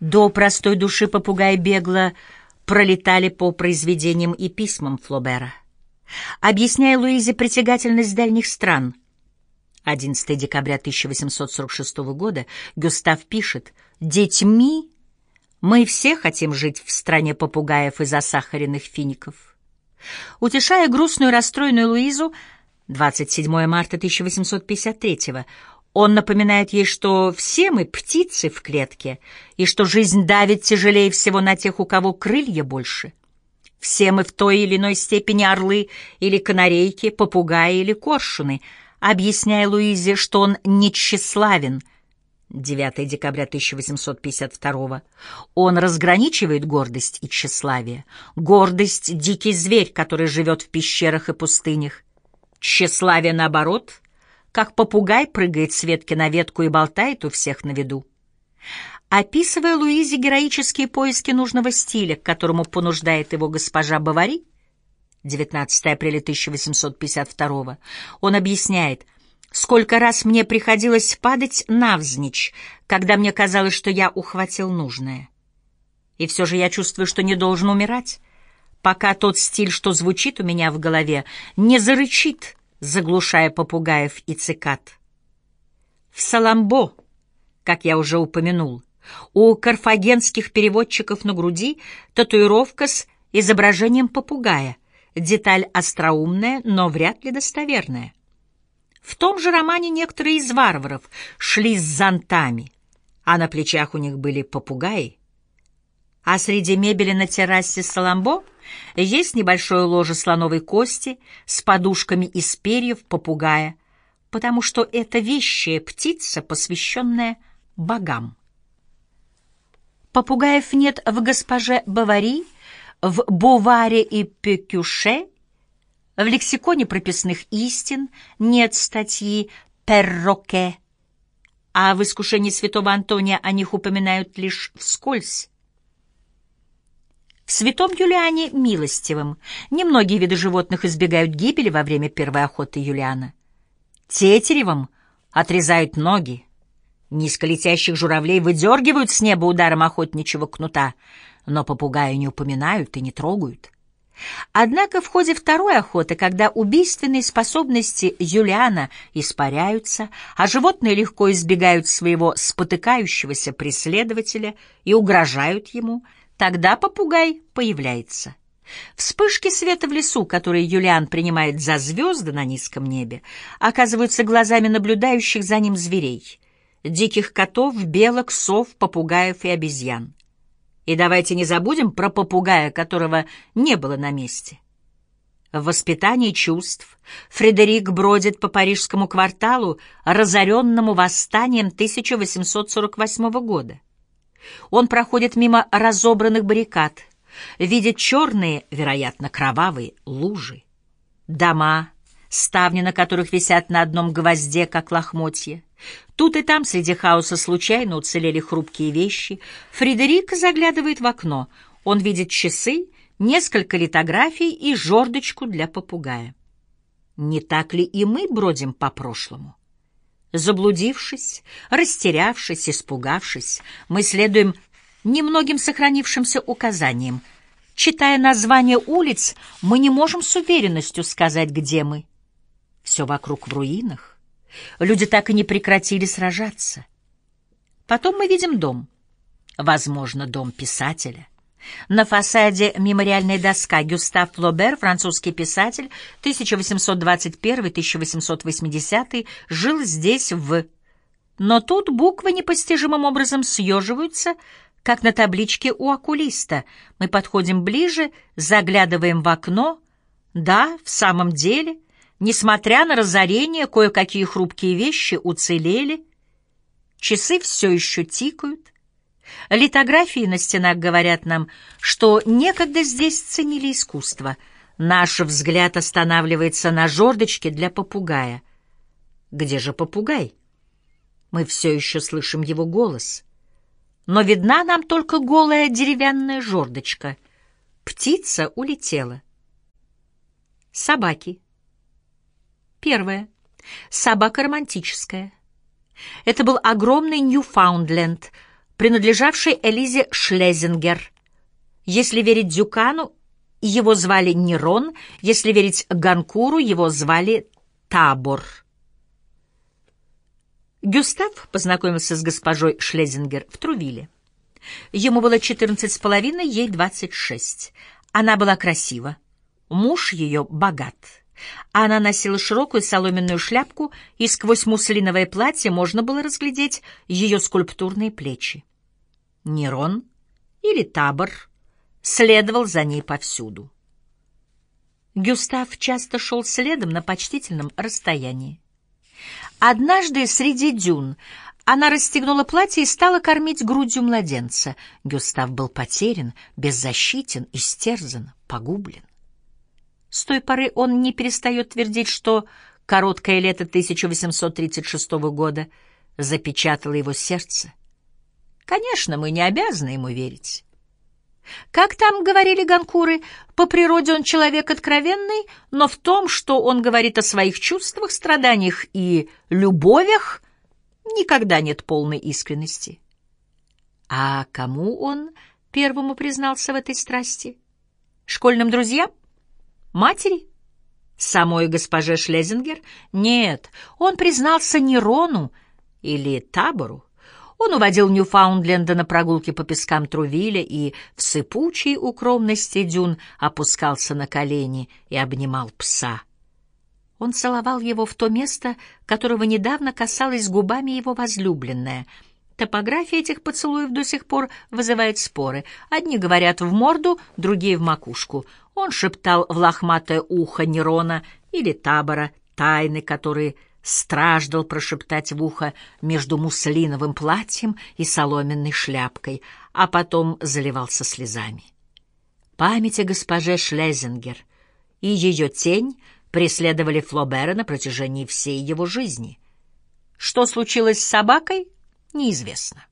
До простой души попугая бегло пролетали по произведениям и письмам Флобера. Объясняя Луизе притягательность дальних стран, 11 декабря 1846 года Гюстав пишет «Детьми мы все хотим жить в стране попугаев и засахаренных фиников». Утешая грустную расстроенную Луизу, 27 марта 1853 он напоминает ей, что все мы птицы в клетке, и что жизнь давит тяжелее всего на тех, у кого крылья больше. Все мы в той или иной степени орлы или канарейки, попугаи или коршуны, объясняя Луизе, что он не тщеславен. 9 декабря 1852 Он разграничивает гордость и тщеславие. Гордость — дикий зверь, который живет в пещерах и пустынях. Тщеславие, наоборот, как попугай прыгает с ветки на ветку и болтает у всех на виду. Описывая Луизе героические поиски нужного стиля, к которому понуждает его госпожа Бавари, 19 апреля 1852 он объясняет, «Сколько раз мне приходилось падать навзничь, когда мне казалось, что я ухватил нужное. И все же я чувствую, что не должен умирать, пока тот стиль, что звучит у меня в голове, не зарычит, заглушая попугаев и цикад. В Саламбо, как я уже упомянул, у карфагенских переводчиков на груди татуировка с изображением попугая, деталь остроумная, но вряд ли достоверная. В том же романе некоторые из варваров шли с зонтами, а на плечах у них были попугаи. А среди мебели на террасе Саламбо есть небольшое ложе слоновой кости с подушками из перьев попугая, потому что это вещая птица, посвященная богам. Попугаев нет в «Госпоже Бавари», в «Буваре» и «Пекюше», в лексиконе прописных истин нет статьи «Перроке», а в «Искушении святого Антония» о них упоминают лишь вскользь. Святом Юлиане милостивым немногие виды животных избегают гибели во время первой охоты Юлиана. Тетеревым отрезают ноги, Низколетящих журавлей выдергивают с неба ударом охотничьего кнута, но попугая не упоминают и не трогают. Однако в ходе второй охоты, когда убийственные способности Юлиана испаряются, а животные легко избегают своего спотыкающегося преследователя и угрожают ему, тогда попугай появляется. Вспышки света в лесу, которые Юлиан принимает за звезды на низком небе, оказываются глазами наблюдающих за ним зверей — диких котов, белок, сов, попугаев и обезьян. И давайте не забудем про попугая, которого не было на месте. В воспитании чувств Фредерик бродит по парижскому кварталу, разоренному восстанием 1848 года. Он проходит мимо разобранных баррикад, видит черные, вероятно, кровавые лужи, дома, ставни на которых висят на одном гвозде, как лохмотья. Тут и там среди хаоса случайно уцелели хрупкие вещи. Фредерик заглядывает в окно. Он видит часы, несколько литографий и жердочку для попугая. Не так ли и мы бродим по прошлому? Заблудившись, растерявшись, испугавшись, мы следуем немногим сохранившимся указаниям. Читая названия улиц, мы не можем с уверенностью сказать, где мы. Все вокруг в руинах. Люди так и не прекратили сражаться. Потом мы видим дом. Возможно, дом писателя. На фасаде мемориальная доска Гюстав Флобер, французский писатель, 1821-1880, жил здесь в... Но тут буквы непостижимым образом съеживаются, как на табличке у окулиста. Мы подходим ближе, заглядываем в окно. Да, в самом деле... Несмотря на разорение, кое-какие хрупкие вещи уцелели. Часы все еще тикают. Литографии на стенах говорят нам, что некогда здесь ценили искусство. Наш взгляд останавливается на жердочке для попугая. Где же попугай? Мы все еще слышим его голос. Но видна нам только голая деревянная жердочка. Птица улетела. Собаки. Первое. Собака романтическая. Это был огромный Ньюфаундленд, принадлежавший Элизе Шлезингер. Если верить Дюкану, его звали Нерон, если верить Ганкуру, его звали Табор. Гюстав познакомился с госпожой Шлезингер в Трувиле. Ему было четырнадцать с половиной, ей двадцать шесть. Она была красива, муж ее богат. Она носила широкую соломенную шляпку, и сквозь муслиновое платье можно было разглядеть ее скульптурные плечи. Нерон или Табор следовал за ней повсюду. Гюстав часто шел следом на почтительном расстоянии. Однажды среди дюн она расстегнула платье и стала кормить грудью младенца. Гюстав был потерян, беззащитен, истерзан, погублен. С той поры он не перестает твердить, что короткое лето 1836 года запечатало его сердце. Конечно, мы не обязаны ему верить. Как там говорили ганкуры, по природе он человек откровенный, но в том, что он говорит о своих чувствах, страданиях и любовях, никогда нет полной искренности. А кому он первому признался в этой страсти? Школьным друзьям? Матери? Самой госпоже Шлезингер? Нет, он признался Нерону или Табору. Он уводил Ньюфаундленда на прогулки по пескам Трувиля и в сыпучей укромности дюн опускался на колени и обнимал пса. Он целовал его в то место, которого недавно касалась губами его возлюбленная. Топография этих поцелуев до сих пор вызывает споры. Одни говорят в морду, другие в макушку. Он шептал в лохматое ухо Нерона или Табора тайны, которые страждал прошептать в ухо между муслиновым платьем и соломенной шляпкой, а потом заливался слезами. Память о госпоже Шлезингер и ее тень преследовали Флобера на протяжении всей его жизни. Что случилось с собакой, неизвестно.